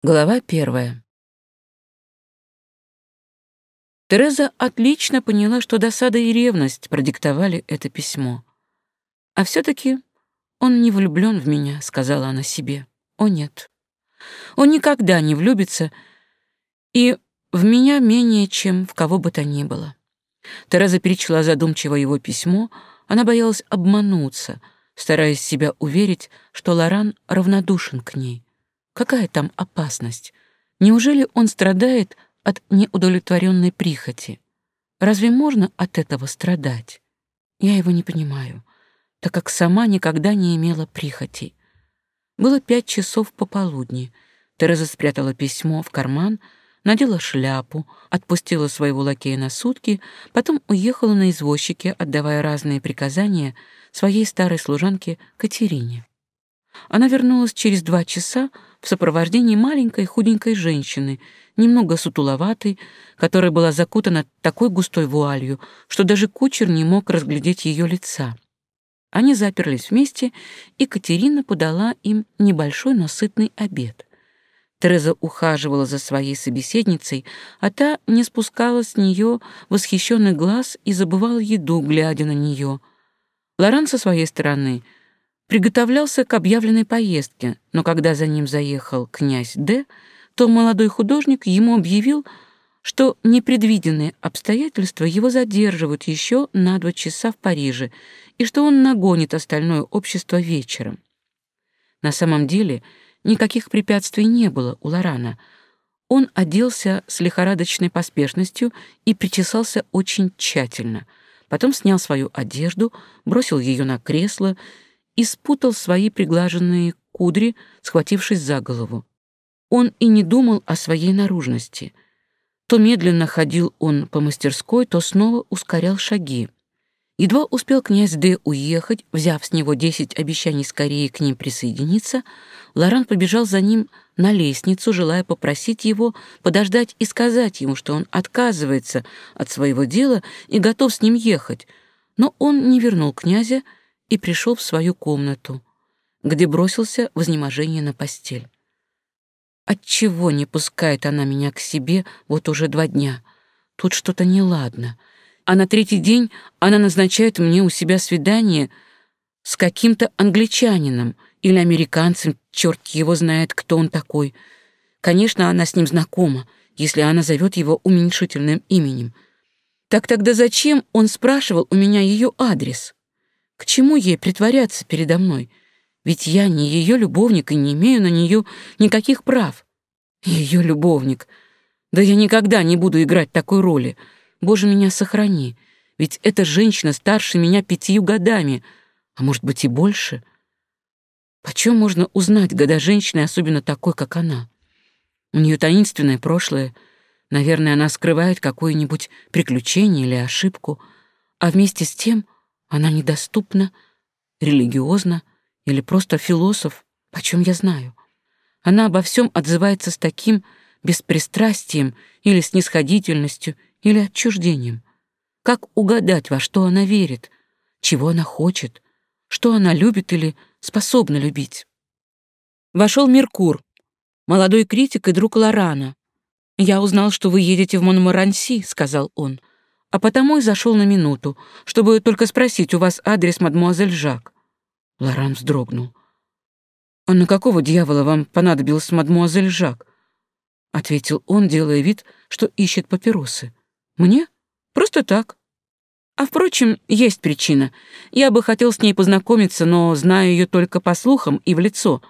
Глава первая. Тереза отлично поняла, что досада и ревность продиктовали это письмо. А все таки он не влюблен в меня, сказала она себе. О нет. Он никогда не влюбится и в меня менее, чем в кого бы то ни было. Тереза перечла задумчиво его письмо, она боялась обмануться, стараясь себя уверить, что Лоран равнодушен к ней Какая там опасность? Неужели он страдает от неудовлетворенной прихоти? Разве можно от этого страдать? Я его не понимаю, так как сама никогда не имела прихоти. Было пять часов пополудни. Тереза спрятала письмо в карман, надела шляпу, отпустила своего лакея на сутки, потом уехала на извозчике, отдавая разные приказания своей старой служанке Катерине. Она вернулась через два часа в сопровождении маленькой худенькой женщины, немного сутуловатой, которая была закутана такой густой вуалью, что даже кучер не мог разглядеть ее лица. Они заперлись вместе, и Катерина подала им небольшой, но сытный обед. Тереза ухаживала за своей собеседницей, а та не спускала с нее восхищенный глаз и забывала еду, глядя на нее. Лоран со своей стороны — приготовлялся к объявленной поездке, но когда за ним заехал князь Д., то молодой художник ему объявил, что непредвиденные обстоятельства его задерживают еще на два часа в Париже и что он нагонит остальное общество вечером. На самом деле никаких препятствий не было у Лорана. Он оделся с лихорадочной поспешностью и причесался очень тщательно. Потом снял свою одежду, бросил ее на кресло — и спутал свои приглаженные кудри, схватившись за голову. Он и не думал о своей наружности. То медленно ходил он по мастерской, то снова ускорял шаги. Едва успел князь Д. уехать, взяв с него десять обещаний скорее к ним присоединиться, Лоран побежал за ним на лестницу, желая попросить его подождать и сказать ему, что он отказывается от своего дела и готов с ним ехать. Но он не вернул князя и пришел в свою комнату, где бросился в изнеможение на постель. Отчего не пускает она меня к себе вот уже два дня? Тут что-то неладно. А на третий день она назначает мне у себя свидание с каким-то англичанином или американцем, черт его знает, кто он такой. Конечно, она с ним знакома, если она зовет его уменьшительным именем. Так тогда зачем он спрашивал у меня ее адрес?» К чему ей притворяться передо мной? Ведь я не ее любовник и не имею на нее никаких прав. Ее любовник. Да я никогда не буду играть такой роли. Боже, меня сохрани. Ведь эта женщина старше меня пятью годами, а может быть и больше. Почем можно узнать года женщины, особенно такой, как она? У нее таинственное прошлое. Наверное, она скрывает какое-нибудь приключение или ошибку. А вместе с тем она недоступна, религиозна или просто философ, почем я знаю. Она обо всем отзывается с таким беспристрастием или снисходительностью, или отчуждением. Как угадать, во что она верит, чего она хочет, что она любит или способна любить? Вошел Меркур, молодой критик и друг Лорана. «Я узнал, что вы едете в Монморанси», — сказал он а потому и зашел на минуту, чтобы только спросить у вас адрес мадмуазель Жак». Лоран вздрогнул. «А на какого дьявола вам понадобился мадмуазель Жак?» — ответил он, делая вид, что ищет папиросы. «Мне? Просто так. А, впрочем, есть причина. Я бы хотел с ней познакомиться, но знаю ее только по слухам и в лицо.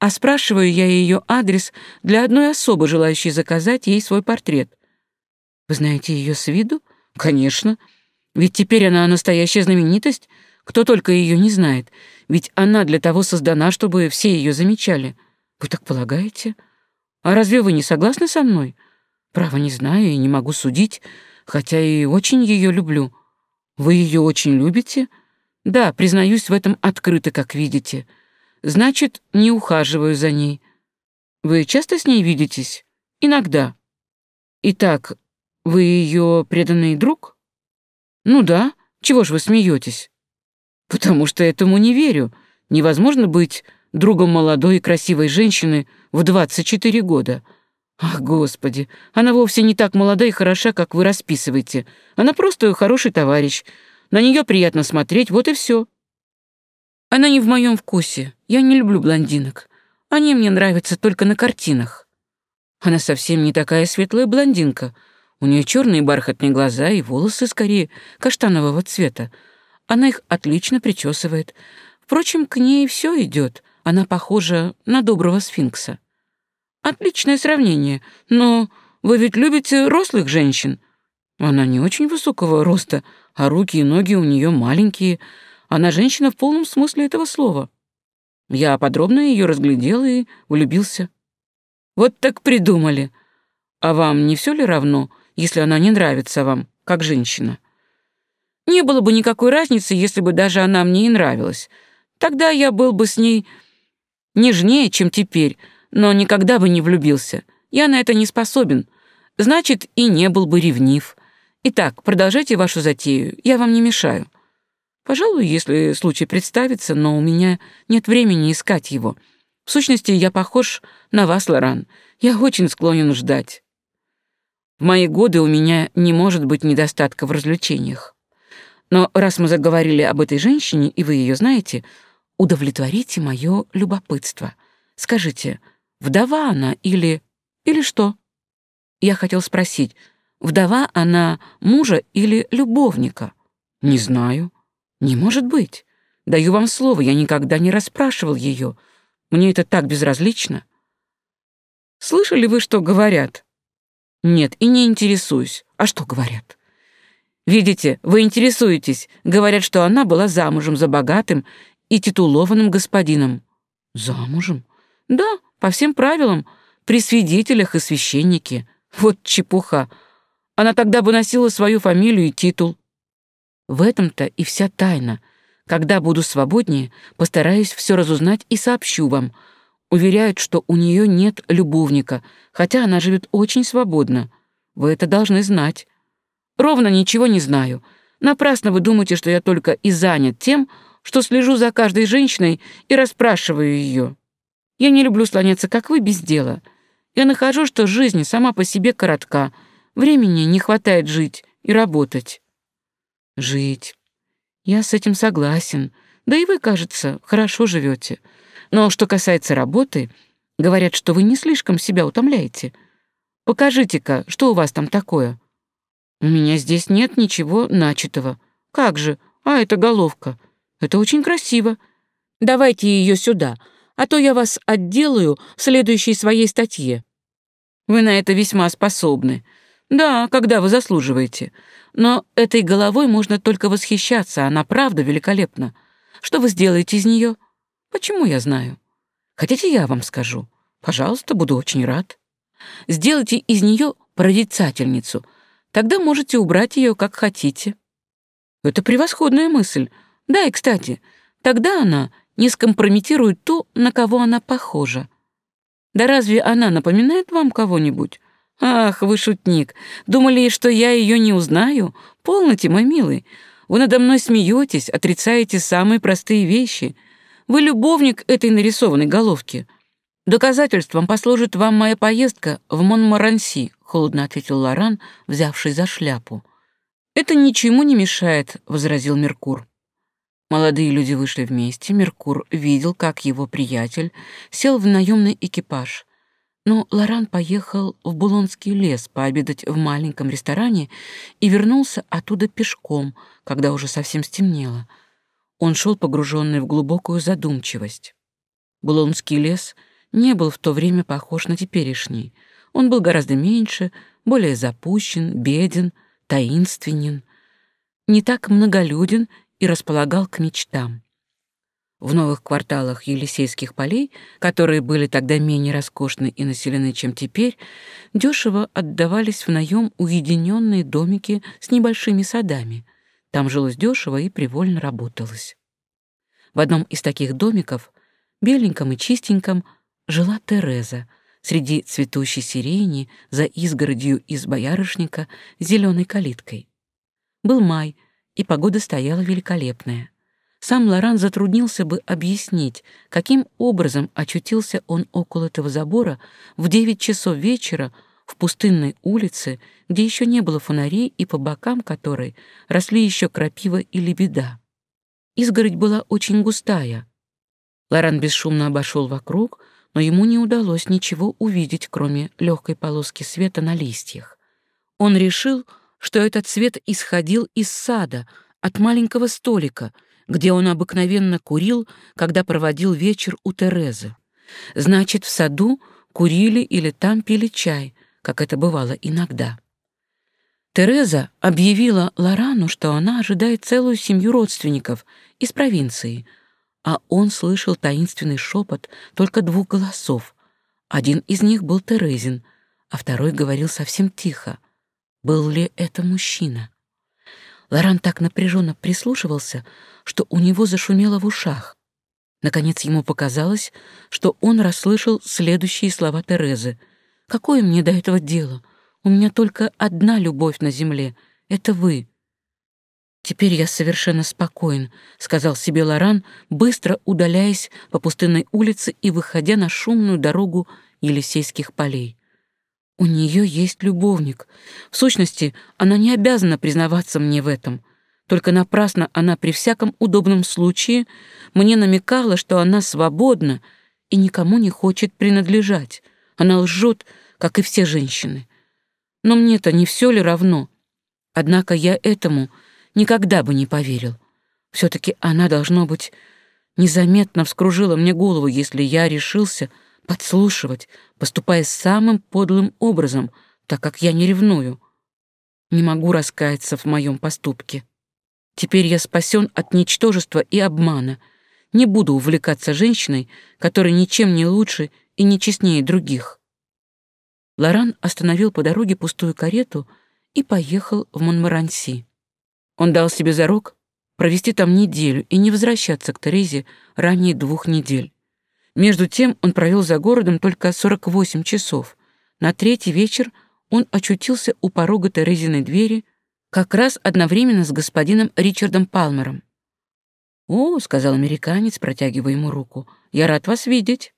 А спрашиваю я ее адрес для одной особы, желающей заказать ей свой портрет. Вы знаете ее с виду? Конечно. Ведь теперь она настоящая знаменитость. Кто только ее не знает. Ведь она для того создана, чтобы все ее замечали. Вы так полагаете? А разве вы не согласны со мной? Право не знаю и не могу судить, хотя и очень ее люблю. Вы ее очень любите? Да, признаюсь в этом открыто, как видите. Значит, не ухаживаю за ней. Вы часто с ней видитесь? Иногда. Итак, вы ее преданный друг? Ну да, чего ж вы смеетесь? Потому что этому не верю. Невозможно быть другом молодой и красивой женщины в 24 года. Ах, господи, она вовсе не так молода и хороша, как вы расписываете. Она просто хороший товарищ. На нее приятно смотреть, вот и все. Она не в моем вкусе. Я не люблю блондинок. Они мне нравятся только на картинах. Она совсем не такая светлая блондинка. У нее черные бархатные глаза и волосы скорее каштанового цвета. Она их отлично причесывает. Впрочем, к ней все идет. Она похожа на доброго сфинкса. Отличное сравнение, но вы ведь любите рослых женщин. Она не очень высокого роста, а руки и ноги у нее маленькие. Она женщина в полном смысле этого слова. Я подробно ее разглядел и влюбился. Вот так придумали. А вам не все ли равно, если она не нравится вам, как женщина. Не было бы никакой разницы, если бы даже она мне и нравилась. Тогда я был бы с ней нежнее, чем теперь, но никогда бы не влюбился. Я на это не способен. Значит, и не был бы ревнив. Итак, продолжайте вашу затею, я вам не мешаю. Пожалуй, если случай представится, но у меня нет времени искать его. В сущности, я похож на вас, Лоран. Я очень склонен ждать. В мои годы у меня не может быть недостатка в развлечениях. Но раз мы заговорили об этой женщине, и вы ее знаете, удовлетворите мое любопытство. Скажите, вдова она или... или что? Я хотел спросить, вдова она мужа или любовника? Не знаю. Не может быть. Даю вам слово, я никогда не расспрашивал ее. Мне это так безразлично. Слышали вы, что говорят? Нет, и не интересуюсь. А что говорят? Видите, вы интересуетесь. Говорят, что она была замужем за богатым и титулованным господином. Замужем? Да, по всем правилам. При свидетелях и священнике. Вот чепуха. Она тогда бы носила свою фамилию и титул. В этом-то и вся тайна. Когда буду свободнее, постараюсь все разузнать и сообщу вам — Уверяют, что у нее нет любовника, хотя она живет очень свободно. Вы это должны знать. Ровно ничего не знаю. Напрасно вы думаете, что я только и занят тем, что слежу за каждой женщиной и расспрашиваю ее. Я не люблю слоняться, как вы, без дела. Я нахожу, что жизнь сама по себе коротка. Времени не хватает жить и работать. Жить. Я с этим согласен. Да и вы, кажется, хорошо живете. Но что касается работы, говорят, что вы не слишком себя утомляете. Покажите-ка, что у вас там такое? У меня здесь нет ничего начатого. Как же? А это головка. Это очень красиво. Давайте ее сюда, а то я вас отделаю в следующей своей статье. Вы на это весьма способны. Да, когда вы заслуживаете. Но этой головой можно только восхищаться, она правда великолепна. Что вы сделаете из нее? Почему я знаю? Хотите, я вам скажу? Пожалуйста, буду очень рад. Сделайте из нее прорицательницу. Тогда можете убрать ее как хотите. Это превосходная мысль. Да, и кстати, тогда она не скомпрометирует то, на кого она похожа. Да разве она напоминает вам кого-нибудь? Ах, вы шутник. Думали, что я ее не узнаю? Полноте, мой милый. Вы надо мной смеетесь, отрицаете самые простые вещи — вы любовник этой нарисованной головки. Доказательством послужит вам моя поездка в Монмаранси, холодно ответил Лоран, взявший за шляпу. Это ничему не мешает, возразил Меркур. Молодые люди вышли вместе. Меркур видел, как его приятель сел в наемный экипаж. Но Лоран поехал в Булонский лес пообедать в маленьком ресторане и вернулся оттуда пешком, когда уже совсем стемнело — он шел погруженный в глубокую задумчивость. Булонский лес не был в то время похож на теперешний. Он был гораздо меньше, более запущен, беден, таинственен, не так многолюден и располагал к мечтам. В новых кварталах Елисейских полей, которые были тогда менее роскошны и населены, чем теперь, дешево отдавались в наем уединенные домики с небольшими садами — там жилось дешево и привольно работалось. В одном из таких домиков, беленьком и чистеньком, жила Тереза среди цветущей сирени за изгородью из боярышника с зеленой калиткой. Был май, и погода стояла великолепная. Сам Лоран затруднился бы объяснить, каким образом очутился он около этого забора в девять часов вечера в пустынной улице, где еще не было фонарей и по бокам которой росли еще крапива и лебеда. Изгородь была очень густая. Лоран бесшумно обошел вокруг, но ему не удалось ничего увидеть, кроме легкой полоски света на листьях. Он решил, что этот свет исходил из сада, от маленького столика, где он обыкновенно курил, когда проводил вечер у Терезы. Значит, в саду курили или там пили чай, как это бывало иногда. Тереза объявила Лорану, что она ожидает целую семью родственников из провинции, а он слышал таинственный шепот только двух голосов. Один из них был Терезин, а второй говорил совсем тихо. Был ли это мужчина? Лоран так напряженно прислушивался, что у него зашумело в ушах. Наконец ему показалось, что он расслышал следующие слова Терезы — Какое мне до этого дело? У меня только одна любовь на земле — это вы». «Теперь я совершенно спокоен», — сказал себе Лоран, быстро удаляясь по пустынной улице и выходя на шумную дорогу Елисейских полей. «У нее есть любовник. В сущности, она не обязана признаваться мне в этом. Только напрасно она при всяком удобном случае мне намекала, что она свободна и никому не хочет принадлежать. Она лжет, как и все женщины. Но мне-то не все ли равно? Однако я этому никогда бы не поверил. все таки она, должно быть, незаметно вскружила мне голову, если я решился подслушивать, поступая самым подлым образом, так как я не ревную. Не могу раскаяться в моем поступке. Теперь я спасен от ничтожества и обмана. Не буду увлекаться женщиной, которая ничем не лучше, и не честнее других. Лоран остановил по дороге пустую карету и поехал в Монмаранси. Он дал себе зарок провести там неделю и не возвращаться к Терезе ранее двух недель. Между тем он провел за городом только 48 часов. На третий вечер он очутился у порога Терезиной двери как раз одновременно с господином Ричардом Палмером. «О», — сказал американец, протягивая ему руку, — «я рад вас видеть».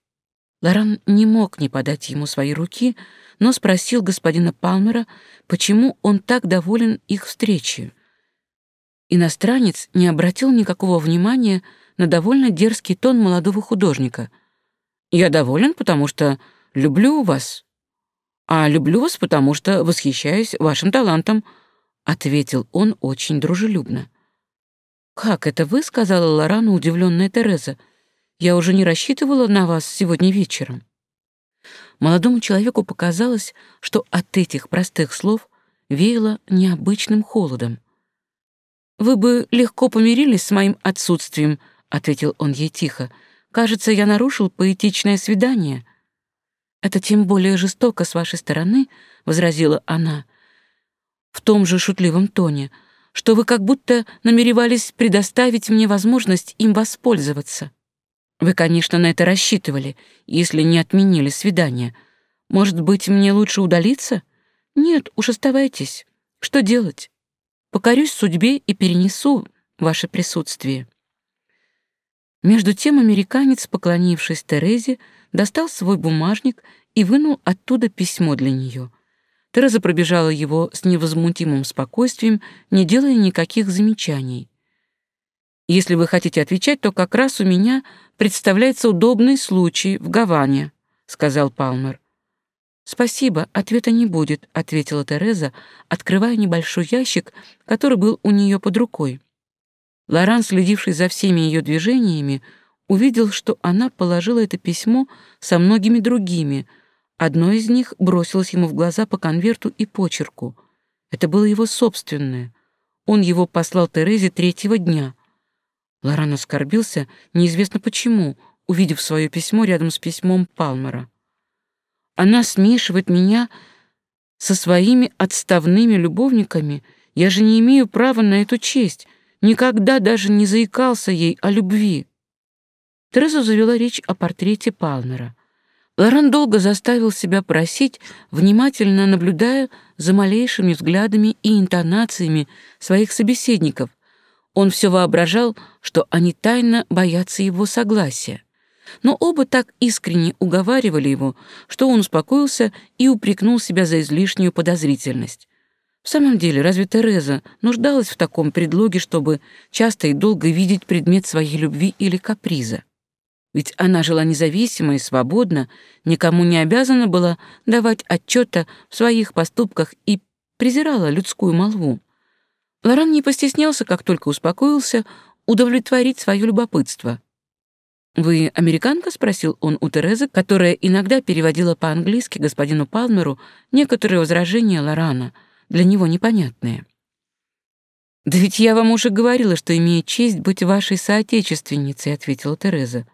Лоран не мог не подать ему свои руки, но спросил господина Палмера, почему он так доволен их встречей. Иностранец не обратил никакого внимания на довольно дерзкий тон молодого художника. «Я доволен, потому что люблю вас. А люблю вас, потому что восхищаюсь вашим талантом», — ответил он очень дружелюбно. «Как это вы?» — сказала Лорана удивленная Тереза. Я уже не рассчитывала на вас сегодня вечером». Молодому человеку показалось, что от этих простых слов веяло необычным холодом. «Вы бы легко помирились с моим отсутствием», — ответил он ей тихо. «Кажется, я нарушил поэтичное свидание». «Это тем более жестоко с вашей стороны», — возразила она в том же шутливом тоне, «что вы как будто намеревались предоставить мне возможность им воспользоваться». Вы, конечно, на это рассчитывали, если не отменили свидание. Может быть, мне лучше удалиться? Нет, уж оставайтесь. Что делать? Покорюсь судьбе и перенесу ваше присутствие». Между тем американец, поклонившись Терезе, достал свой бумажник и вынул оттуда письмо для нее. Тереза пробежала его с невозмутимым спокойствием, не делая никаких замечаний. Если вы хотите отвечать, то как раз у меня представляется удобный случай в Гаване», — сказал Палмер. «Спасибо, ответа не будет», — ответила Тереза, открывая небольшой ящик, который был у нее под рукой. Лоран, следивший за всеми ее движениями, увидел, что она положила это письмо со многими другими. Одно из них бросилось ему в глаза по конверту и почерку. Это было его собственное. Он его послал Терезе третьего дня — Лоран оскорбился, неизвестно почему, увидев свое письмо рядом с письмом Палмера. Она смешивает меня со своими отставными любовниками. Я же не имею права на эту честь. Никогда даже не заикался ей о любви. Тереза завела речь о портрете Палмера. Лоран долго заставил себя просить, внимательно наблюдая за малейшими взглядами и интонациями своих собеседников, он все воображал, что они тайно боятся его согласия. Но оба так искренне уговаривали его, что он успокоился и упрекнул себя за излишнюю подозрительность. В самом деле, разве Тереза нуждалась в таком предлоге, чтобы часто и долго видеть предмет своей любви или каприза? Ведь она жила независимо и свободно, никому не обязана была давать отчета в своих поступках и презирала людскую молву. Лоран не постеснялся, как только успокоился, удовлетворить свое любопытство. «Вы американка?» — спросил он у Терезы, которая иногда переводила по-английски господину Палмеру некоторые возражения Лорана, для него непонятные. «Да ведь я вам уже говорила, что имею честь быть вашей соотечественницей», — ответила Тереза.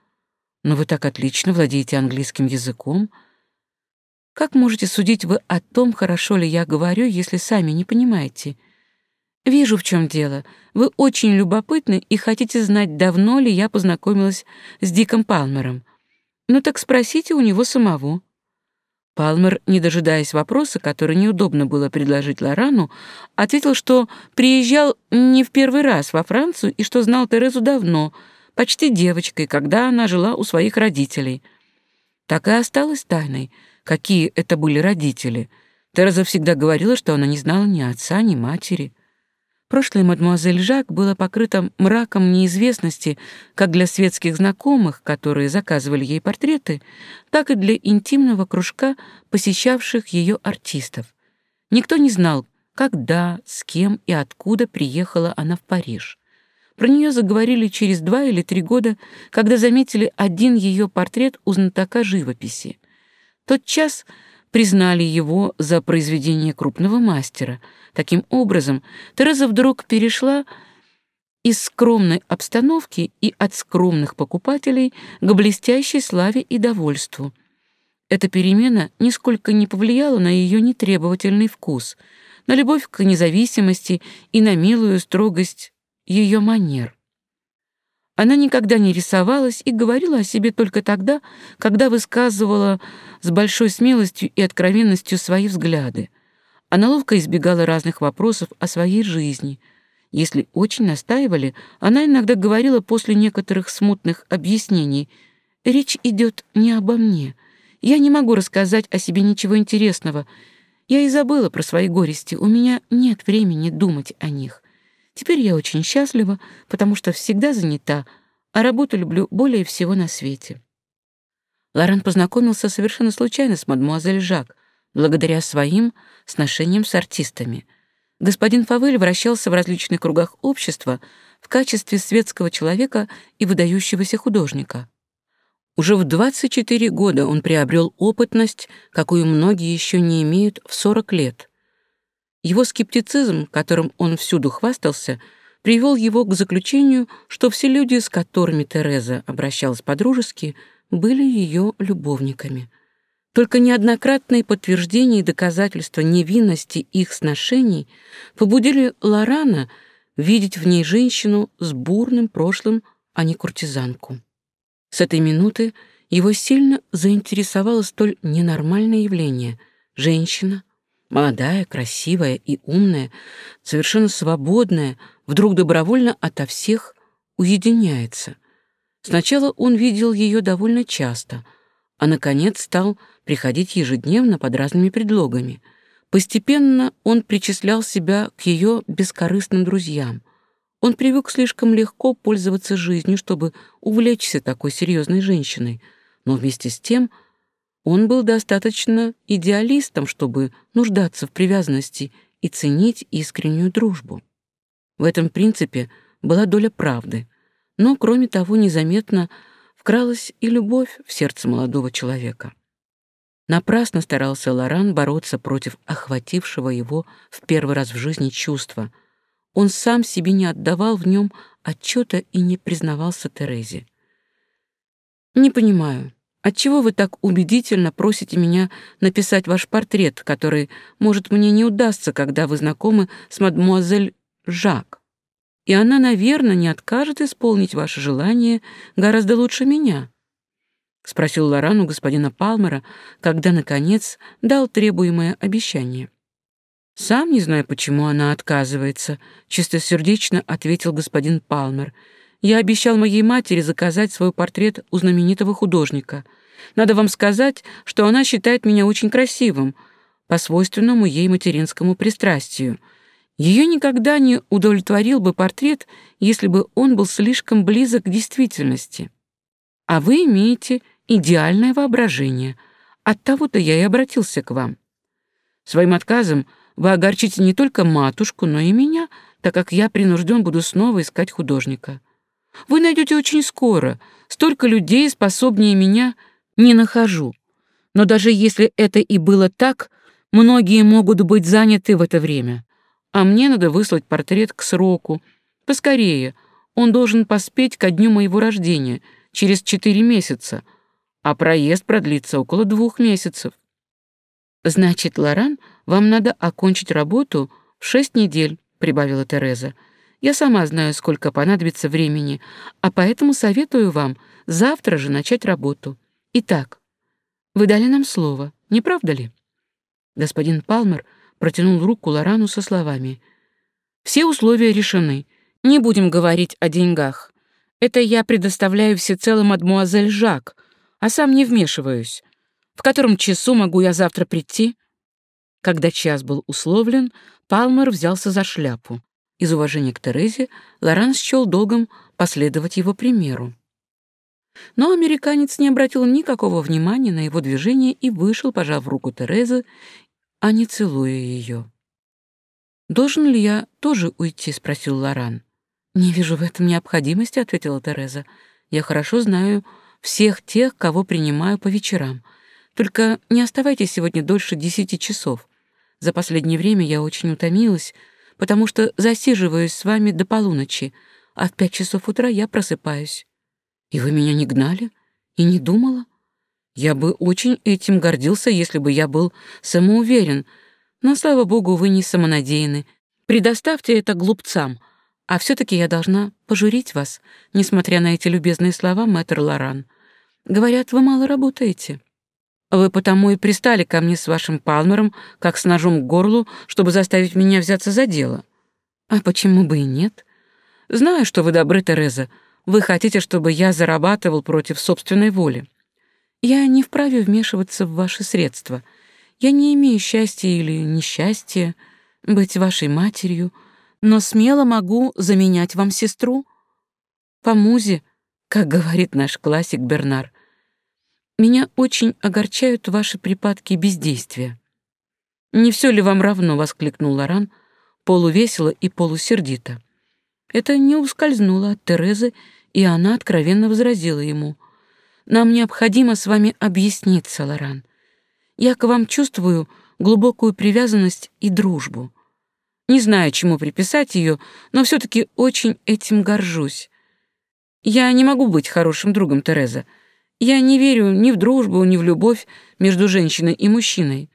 «Но вы так отлично владеете английским языком. Как можете судить вы о том, хорошо ли я говорю, если сами не понимаете?» «Вижу, в чем дело. Вы очень любопытны и хотите знать, давно ли я познакомилась с Диком Палмером. Ну так спросите у него самого». Палмер, не дожидаясь вопроса, который неудобно было предложить Лорану, ответил, что приезжал не в первый раз во Францию и что знал Терезу давно, почти девочкой, когда она жила у своих родителей. Так и осталось тайной, какие это были родители. Тереза всегда говорила, что она не знала ни отца, ни матери. Прошлое мадемуазель Жак было покрыто мраком неизвестности как для светских знакомых, которые заказывали ей портреты, так и для интимного кружка посещавших ее артистов. Никто не знал, когда, с кем и откуда приехала она в Париж. Про нее заговорили через два или три года, когда заметили один ее портрет у знатока живописи. Тот час признали его за произведение крупного мастера. Таким образом, Тереза вдруг перешла из скромной обстановки и от скромных покупателей к блестящей славе и довольству. Эта перемена нисколько не повлияла на ее нетребовательный вкус, на любовь к независимости и на милую строгость ее манер. Она никогда не рисовалась и говорила о себе только тогда, когда высказывала с большой смелостью и откровенностью свои взгляды. Она ловко избегала разных вопросов о своей жизни. Если очень настаивали, она иногда говорила после некоторых смутных объяснений «Речь идет не обо мне. Я не могу рассказать о себе ничего интересного. Я и забыла про свои горести. У меня нет времени думать о них». Теперь я очень счастлива, потому что всегда занята, а работу люблю более всего на свете. Лоран познакомился совершенно случайно с мадмуазель Жак, благодаря своим сношениям с артистами. Господин Фавель вращался в различных кругах общества в качестве светского человека и выдающегося художника. Уже в 24 года он приобрел опытность, какую многие еще не имеют в 40 лет — его скептицизм, которым он всюду хвастался, привел его к заключению, что все люди, с которыми Тереза обращалась по-дружески, были ее любовниками. Только неоднократные подтверждения и доказательства невинности их сношений побудили Лорана видеть в ней женщину с бурным прошлым, а не куртизанку. С этой минуты его сильно заинтересовало столь ненормальное явление — женщина — молодая, красивая и умная, совершенно свободная, вдруг добровольно ото всех уединяется. Сначала он видел ее довольно часто, а, наконец, стал приходить ежедневно под разными предлогами. Постепенно он причислял себя к ее бескорыстным друзьям. Он привык слишком легко пользоваться жизнью, чтобы увлечься такой серьезной женщиной, но вместе с тем — он был достаточно идеалистом, чтобы нуждаться в привязанности и ценить искреннюю дружбу. В этом принципе была доля правды, но, кроме того, незаметно вкралась и любовь в сердце молодого человека. Напрасно старался Лоран бороться против охватившего его в первый раз в жизни чувства. Он сам себе не отдавал в нем отчета и не признавался Терезе. «Не понимаю, Отчего вы так убедительно просите меня написать ваш портрет, который, может, мне не удастся, когда вы знакомы с мадмуазель Жак? И она, наверное, не откажет исполнить ваше желание гораздо лучше меня». — спросил Лоран у господина Палмера, когда, наконец, дал требуемое обещание. «Сам не знаю, почему она отказывается», — чистосердечно ответил господин Палмер, я обещал моей матери заказать свой портрет у знаменитого художника. Надо вам сказать, что она считает меня очень красивым, по свойственному ей материнскому пристрастию. Ее никогда не удовлетворил бы портрет, если бы он был слишком близок к действительности. А вы имеете идеальное воображение. Оттого-то я и обратился к вам. Своим отказом вы огорчите не только матушку, но и меня, так как я принужден буду снова искать художника. Вы найдете очень скоро. Столько людей, способнее меня, не нахожу. Но даже если это и было так, многие могут быть заняты в это время. А мне надо выслать портрет к сроку. Поскорее. Он должен поспеть ко дню моего рождения, через четыре месяца. А проезд продлится около двух месяцев. Значит, Лоран, вам надо окончить работу в шесть недель, прибавила Тереза. Я сама знаю, сколько понадобится времени, а поэтому советую вам завтра же начать работу. Итак, вы дали нам слово, не правда ли?» Господин Палмер протянул руку Лорану со словами. «Все условия решены. Не будем говорить о деньгах. Это я предоставляю всецело мадмуазель Жак, а сам не вмешиваюсь. В котором часу могу я завтра прийти?» Когда час был условлен, Палмер взялся за шляпу. Из уважения к Терезе Лоран счел долгом последовать его примеру. Но американец не обратил никакого внимания на его движение и вышел, пожав руку Терезы, а не целуя ее. «Должен ли я тоже уйти?» — спросил Лоран. «Не вижу в этом необходимости», — ответила Тереза. «Я хорошо знаю всех тех, кого принимаю по вечерам. Только не оставайтесь сегодня дольше десяти часов. За последнее время я очень утомилась, потому что засиживаюсь с вами до полуночи, а в пять часов утра я просыпаюсь. И вы меня не гнали и не думала? Я бы очень этим гордился, если бы я был самоуверен, но, слава богу, вы не самонадеянны. Предоставьте это глупцам, а все таки я должна пожурить вас, несмотря на эти любезные слова, мэтр Лоран. Говорят, вы мало работаете». А вы потому и пристали ко мне с вашим Палмером, как с ножом к горлу, чтобы заставить меня взяться за дело. А почему бы и нет? Знаю, что вы добры, Тереза. Вы хотите, чтобы я зарабатывал против собственной воли. Я не вправе вмешиваться в ваши средства. Я не имею счастья или несчастья быть вашей матерью, но смело могу заменять вам сестру. По музе, как говорит наш классик Бернар. Меня очень огорчают ваши припадки бездействия». «Не все ли вам равно?» — воскликнул Лоран, полувесело и полусердито. Это не ускользнуло от Терезы, и она откровенно возразила ему. «Нам необходимо с вами объясниться, Лоран. Я к вам чувствую глубокую привязанность и дружбу. Не знаю, чему приписать ее, но все таки очень этим горжусь. Я не могу быть хорошим другом, Терезы». Я не верю ни в дружбу, ни в любовь между женщиной и мужчиной.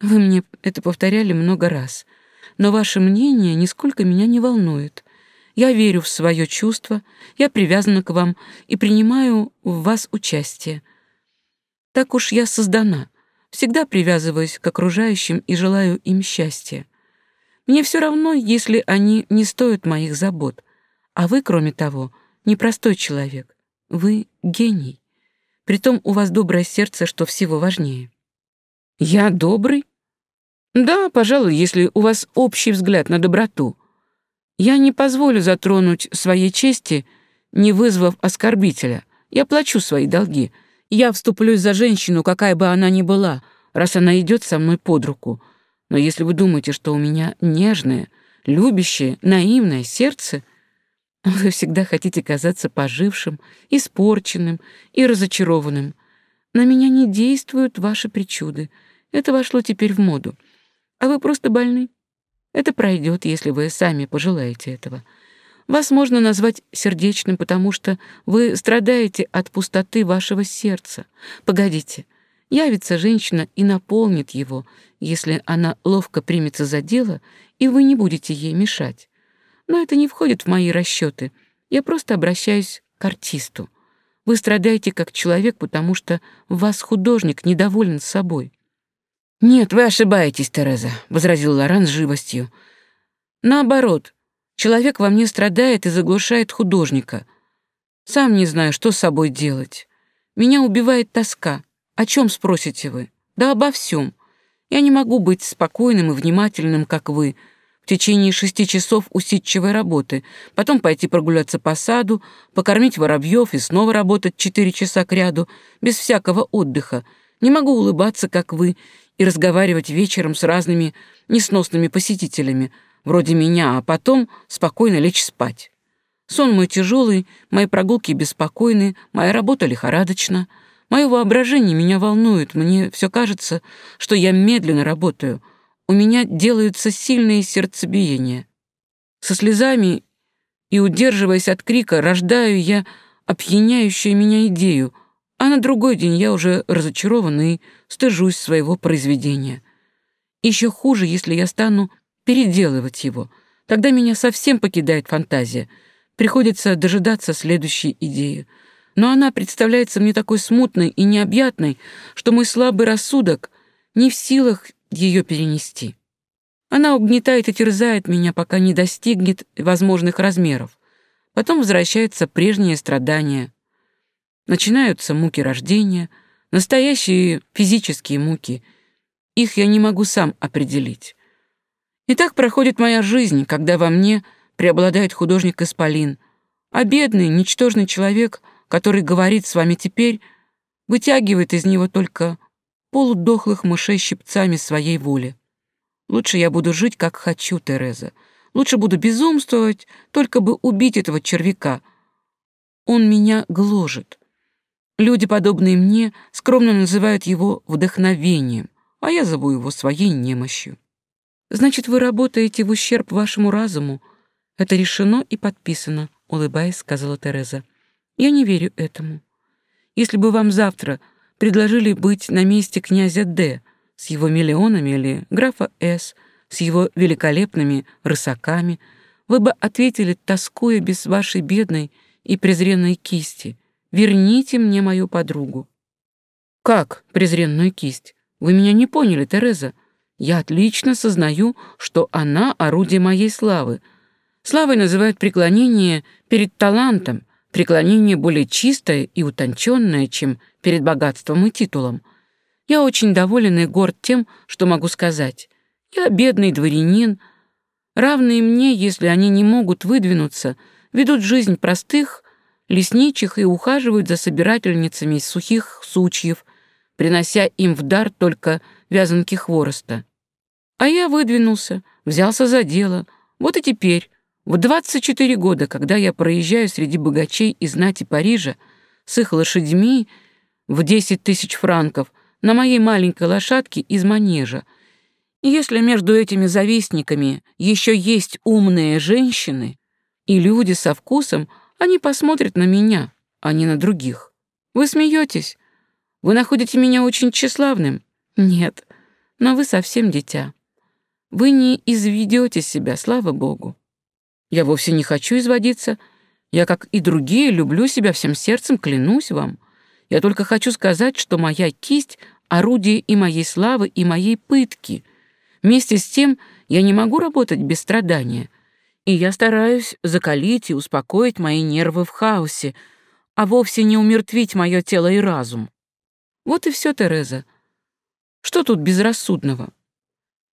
Вы мне это повторяли много раз, но ваше мнение нисколько меня не волнует. Я верю в свое чувство, я привязана к вам и принимаю в вас участие. Так уж я создана, всегда привязываюсь к окружающим и желаю им счастья. Мне все равно, если они не стоят моих забот. А вы, кроме того, непростой человек. Вы гений. Притом у вас доброе сердце, что всего важнее». «Я добрый?» «Да, пожалуй, если у вас общий взгляд на доброту. Я не позволю затронуть своей чести, не вызвав оскорбителя. Я плачу свои долги. Я вступлюсь за женщину, какая бы она ни была, раз она идет со мной под руку. Но если вы думаете, что у меня нежное, любящее, наивное сердце — Вы всегда хотите казаться пожившим, испорченным и разочарованным. На меня не действуют ваши причуды. Это вошло теперь в моду. А вы просто больны. Это пройдет, если вы сами пожелаете этого. Вас можно назвать сердечным, потому что вы страдаете от пустоты вашего сердца. Погодите, явится женщина и наполнит его, если она ловко примется за дело, и вы не будете ей мешать но это не входит в мои расчеты. Я просто обращаюсь к артисту. Вы страдаете как человек, потому что вас художник недоволен собой». «Нет, вы ошибаетесь, Тереза», — возразил Лоран с живостью. «Наоборот, человек во мне страдает и заглушает художника. Сам не знаю, что с собой делать. Меня убивает тоска. О чем спросите вы? Да обо всем. Я не могу быть спокойным и внимательным, как вы, — в течение шести часов усидчивой работы, потом пойти прогуляться по саду, покормить воробьев и снова работать четыре часа кряду без всякого отдыха. Не могу улыбаться, как вы, и разговаривать вечером с разными несносными посетителями, вроде меня, а потом спокойно лечь спать. Сон мой тяжелый, мои прогулки беспокойны, моя работа лихорадочна. Мое воображение меня волнует, мне все кажется, что я медленно работаю — у меня делаются сильные сердцебиения. Со слезами и, удерживаясь от крика, рождаю я опьяняющую меня идею, а на другой день я уже разочарован и стыжусь своего произведения. Еще хуже, если я стану переделывать его. Тогда меня совсем покидает фантазия. Приходится дожидаться следующей идеи. Но она представляется мне такой смутной и необъятной, что мой слабый рассудок не в силах ее перенести. Она угнетает и терзает меня, пока не достигнет возможных размеров. Потом возвращается прежнее страдание. Начинаются муки рождения, настоящие физические муки. Их я не могу сам определить. И так проходит моя жизнь, когда во мне преобладает художник Исполин, а бедный, ничтожный человек, который говорит с вами теперь, вытягивает из него только полудохлых мышей щипцами своей воли. Лучше я буду жить, как хочу, Тереза. Лучше буду безумствовать, только бы убить этого червяка. Он меня гложет. Люди, подобные мне, скромно называют его вдохновением, а я зову его своей немощью. Значит, вы работаете в ущерб вашему разуму. Это решено и подписано, улыбаясь, сказала Тереза. Я не верю этому. Если бы вам завтра предложили быть на месте князя Д с его миллионами или графа С с его великолепными рысаками, вы бы ответили, тоскуя без вашей бедной и презренной кисти, верните мне мою подругу. Как презренную кисть? Вы меня не поняли, Тереза. Я отлично сознаю, что она орудие моей славы. Славой называют преклонение перед талантом, преклонение более чистое и утонченное, чем перед богатством и титулом. Я очень доволен и горд тем, что могу сказать. Я бедный дворянин. Равные мне, если они не могут выдвинуться, ведут жизнь простых, лесничих и ухаживают за собирательницами сухих сучьев, принося им в дар только вязанки хвороста. А я выдвинулся, взялся за дело. Вот и теперь в 24 года, когда я проезжаю среди богачей и знати Парижа с их лошадьми в 10 тысяч франков на моей маленькой лошадке из манежа, если между этими завистниками еще есть умные женщины и люди со вкусом, они посмотрят на меня, а не на других. Вы смеетесь? Вы находите меня очень тщеславным? Нет, но вы совсем дитя. Вы не изведете себя, слава богу. Я вовсе не хочу изводиться. Я, как и другие, люблю себя всем сердцем, клянусь вам. Я только хочу сказать, что моя кисть — орудие и моей славы, и моей пытки. Вместе с тем я не могу работать без страдания. И я стараюсь закалить и успокоить мои нервы в хаосе, а вовсе не умертвить мое тело и разум. Вот и все, Тереза. Что тут безрассудного?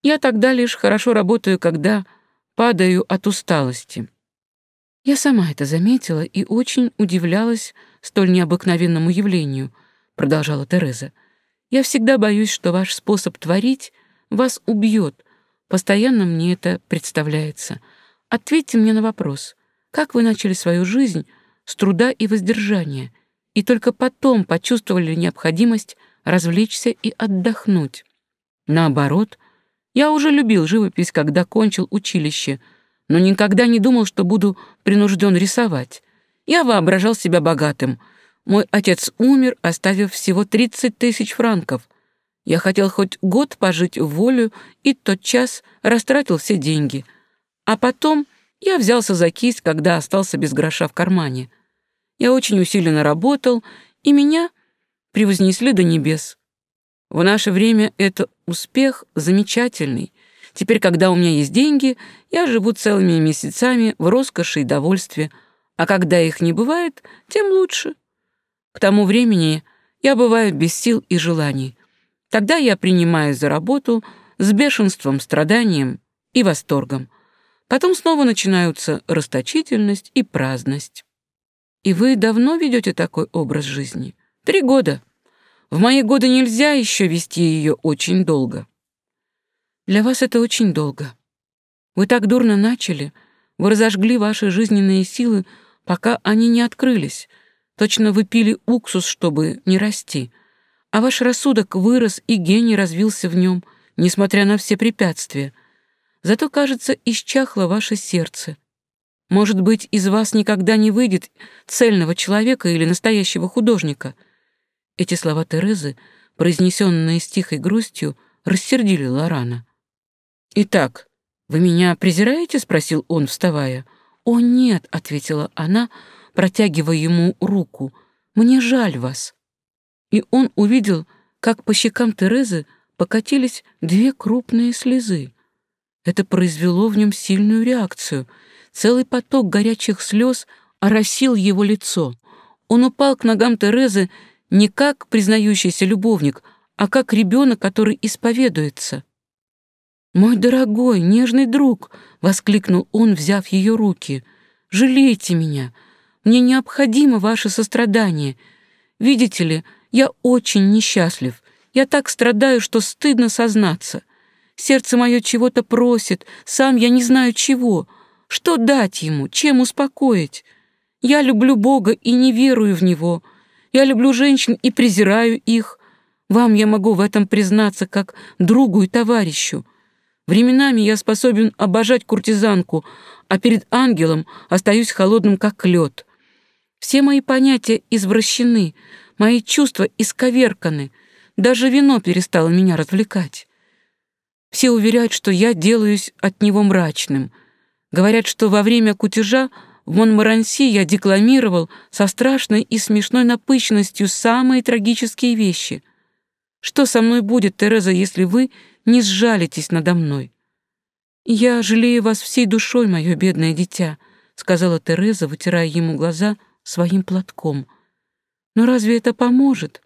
Я тогда лишь хорошо работаю, когда падаю от усталости. Я сама это заметила и очень удивлялась столь необыкновенному явлению, продолжала Тереза. Я всегда боюсь, что ваш способ творить вас убьет. Постоянно мне это представляется. Ответьте мне на вопрос, как вы начали свою жизнь с труда и воздержания, и только потом почувствовали необходимость развлечься и отдохнуть. Наоборот, я уже любил живопись, когда кончил училище, но никогда не думал, что буду принужден рисовать. Я воображал себя богатым. Мой отец умер, оставив всего 30 тысяч франков. Я хотел хоть год пожить в волю и тот час растратил все деньги. А потом я взялся за кисть, когда остался без гроша в кармане. Я очень усиленно работал, и меня превознесли до небес. В наше время это успех замечательный. Теперь, когда у меня есть деньги, я живу целыми месяцами в роскоши и довольстве, а когда их не бывает, тем лучше. К тому времени я бываю без сил и желаний. Тогда я принимаю за работу с бешенством, страданием и восторгом. Потом снова начинаются расточительность и праздность. И вы давно ведете такой образ жизни? Три года. В мои годы нельзя еще вести ее очень долго. Для вас это очень долго. Вы так дурно начали, вы разожгли ваши жизненные силы, пока они не открылись. Точно вы пили уксус, чтобы не расти. А ваш рассудок вырос, и гений развился в нем, несмотря на все препятствия. Зато, кажется, исчахло ваше сердце. Может быть, из вас никогда не выйдет цельного человека или настоящего художника — эти слова Терезы, произнесенные с тихой грустью, рассердили Лорана. «Итак, вы меня презираете?» — спросил он, вставая. «О, нет!» — ответила она, протягивая ему руку. «Мне жаль вас!» И он увидел, как по щекам Терезы покатились две крупные слезы. Это произвело в нем сильную реакцию. Целый поток горячих слез оросил его лицо. Он упал к ногам Терезы не как признающийся любовник, а как ребенок, который исповедуется. «Мой дорогой, нежный друг!» — воскликнул он, взяв ее руки. «Жалейте меня! Мне необходимо ваше сострадание. Видите ли, я очень несчастлив. Я так страдаю, что стыдно сознаться. Сердце мое чего-то просит, сам я не знаю чего. Что дать ему, чем успокоить? Я люблю Бога и не верую в Него. Я люблю женщин и презираю их. Вам я могу в этом признаться как другу и товарищу. Временами я способен обожать куртизанку, а перед ангелом остаюсь холодным, как лед. Все мои понятия извращены, мои чувства исковерканы. Даже вино перестало меня развлекать. Все уверяют, что я делаюсь от него мрачным. Говорят, что во время кутежа в Монмаранси я декламировал со страшной и смешной напыщенностью самые трагические вещи. Что со мной будет, Тереза, если вы не сжалитесь надо мной? Я жалею вас всей душой, мое бедное дитя, сказала Тереза, вытирая ему глаза своим платком. Но разве это поможет?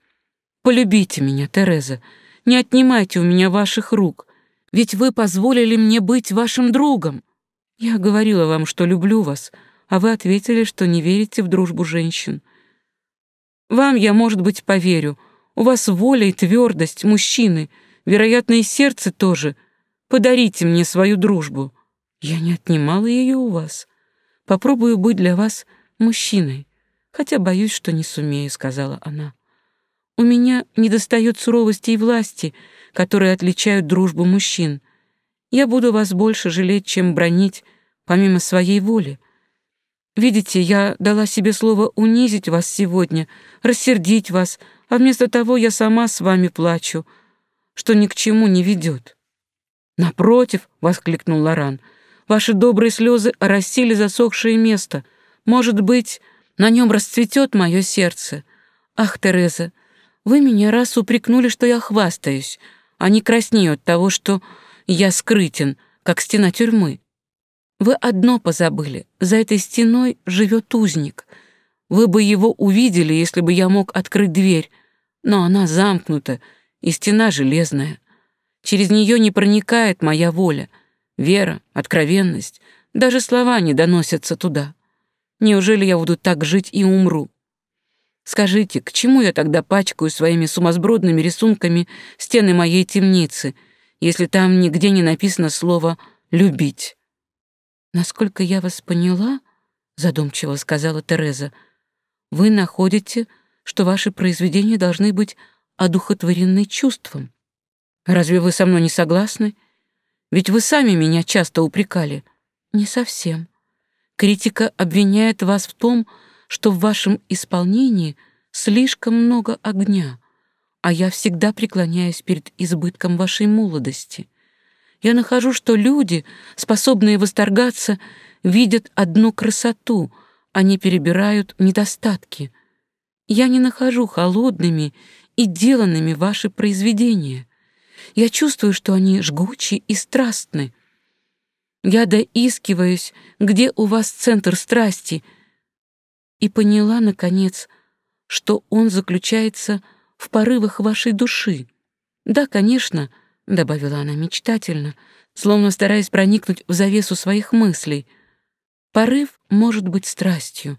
Полюбите меня, Тереза. Не отнимайте у меня ваших рук, ведь вы позволили мне быть вашим другом. Я говорила вам, что люблю вас а вы ответили, что не верите в дружбу женщин. Вам я, может быть, поверю. У вас воля и твердость, мужчины, вероятно, и сердце тоже. Подарите мне свою дружбу. Я не отнимала ее у вас. Попробую быть для вас мужчиной, хотя боюсь, что не сумею», — сказала она. «У меня недостает суровости и власти, которые отличают дружбу мужчин. Я буду вас больше жалеть, чем бронить, помимо своей воли. Видите, я дала себе слово унизить вас сегодня, рассердить вас, а вместо того я сама с вами плачу, что ни к чему не ведет. «Напротив», — воскликнул Лоран, — «ваши добрые слезы оросили засохшее место. Может быть, на нем расцветет мое сердце. Ах, Тереза, вы меня раз упрекнули, что я хвастаюсь, а не краснею от того, что я скрытен, как стена тюрьмы. Вы одно позабыли. За этой стеной живет узник. Вы бы его увидели, если бы я мог открыть дверь. Но она замкнута, и стена железная. Через нее не проникает моя воля, вера, откровенность. Даже слова не доносятся туда. Неужели я буду так жить и умру? Скажите, к чему я тогда пачкаю своими сумасбродными рисунками стены моей темницы, если там нигде не написано слово «любить»? Насколько я вас поняла, задумчиво сказала Тереза, вы находите, что ваши произведения должны быть одухотворены чувством. Разве вы со мной не согласны? Ведь вы сами меня часто упрекали. Не совсем. Критика обвиняет вас в том, что в вашем исполнении слишком много огня, а я всегда преклоняюсь перед избытком вашей молодости я нахожу, что люди, способные восторгаться, видят одну красоту, они перебирают недостатки. Я не нахожу холодными и деланными ваши произведения. Я чувствую, что они жгучи и страстны. Я доискиваюсь, где у вас центр страсти, и поняла, наконец, что он заключается в порывах вашей души. Да, конечно, —— добавила она мечтательно, словно стараясь проникнуть в завесу своих мыслей. «Порыв может быть страстью».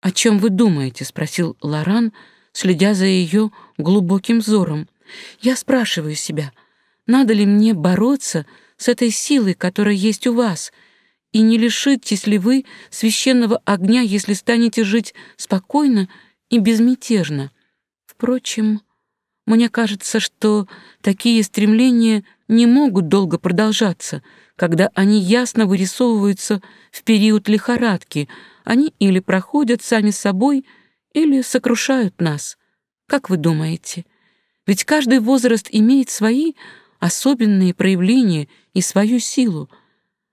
«О чем вы думаете?» — спросил Лоран, следя за ее глубоким взором. «Я спрашиваю себя, надо ли мне бороться с этой силой, которая есть у вас, и не лишитесь ли вы священного огня, если станете жить спокойно и безмятежно? Впрочем...» Мне кажется, что такие стремления не могут долго продолжаться, когда они ясно вырисовываются в период лихорадки. Они или проходят сами собой, или сокрушают нас. Как вы думаете? Ведь каждый возраст имеет свои особенные проявления и свою силу.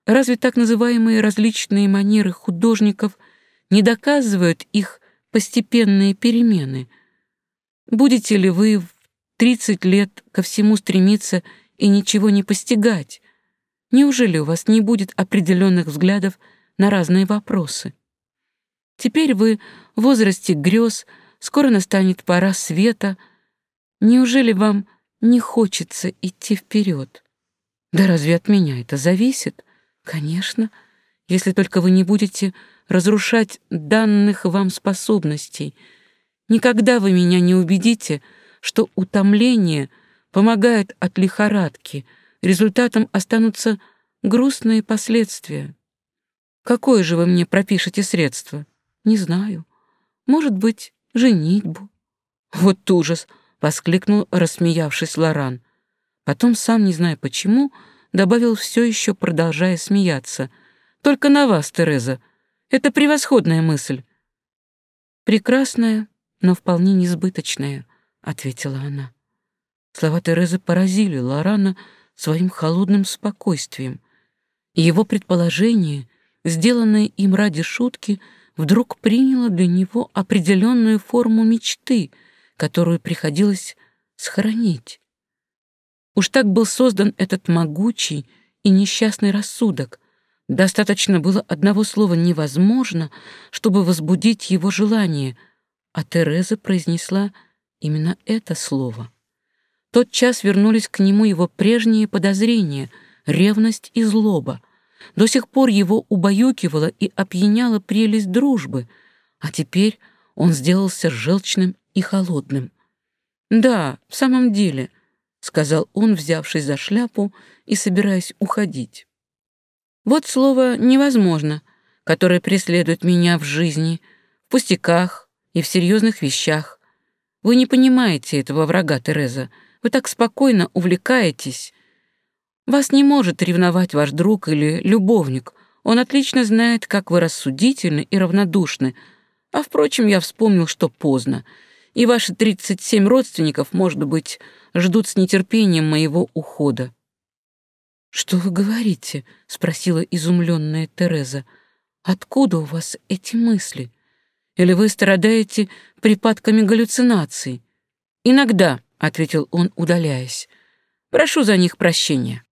Разве так называемые различные манеры художников не доказывают их постепенные перемены? Будете ли вы 30 лет ко всему стремиться и ничего не постигать? Неужели у вас не будет определенных взглядов на разные вопросы? Теперь вы в возрасте грез, скоро настанет пора света. Неужели вам не хочется идти вперед? Да разве от меня это зависит? Конечно, если только вы не будете разрушать данных вам способностей. Никогда вы меня не убедите, что утомление помогает от лихорадки, результатом останутся грустные последствия. Какое же вы мне пропишете средство? Не знаю. Может быть, женитьбу. Вот ужас, воскликнул, рассмеявшись Лоран. Потом, сам не зная почему, добавил все еще, продолжая смеяться. Только на вас, Тереза. Это превосходная мысль. Прекрасная, но вполне несбыточная. — ответила она. Слова Терезы поразили Лорана своим холодным спокойствием. Его предположение, сделанное им ради шутки, вдруг приняло для него определенную форму мечты, которую приходилось сохранить. Уж так был создан этот могучий и несчастный рассудок. Достаточно было одного слова «невозможно», чтобы возбудить его желание, а Тереза произнесла «невозможно» Именно это слово. Тот час вернулись к нему его прежние подозрения, ревность и злоба. До сих пор его убаюкивала и опьяняла прелесть дружбы, а теперь он сделался желчным и холодным. «Да, в самом деле», — сказал он, взявшись за шляпу и собираясь уходить. «Вот слово «невозможно», которое преследует меня в жизни, в пустяках и в серьезных вещах, вы не понимаете этого врага, Тереза. Вы так спокойно увлекаетесь. Вас не может ревновать ваш друг или любовник. Он отлично знает, как вы рассудительны и равнодушны. А, впрочем, я вспомнил, что поздно. И ваши 37 родственников, может быть, ждут с нетерпением моего ухода». «Что вы говорите?» — спросила изумленная Тереза. «Откуда у вас эти мысли?» Или вы страдаете припадками галлюцинаций?» «Иногда», — ответил он, удаляясь. «Прошу за них прощения».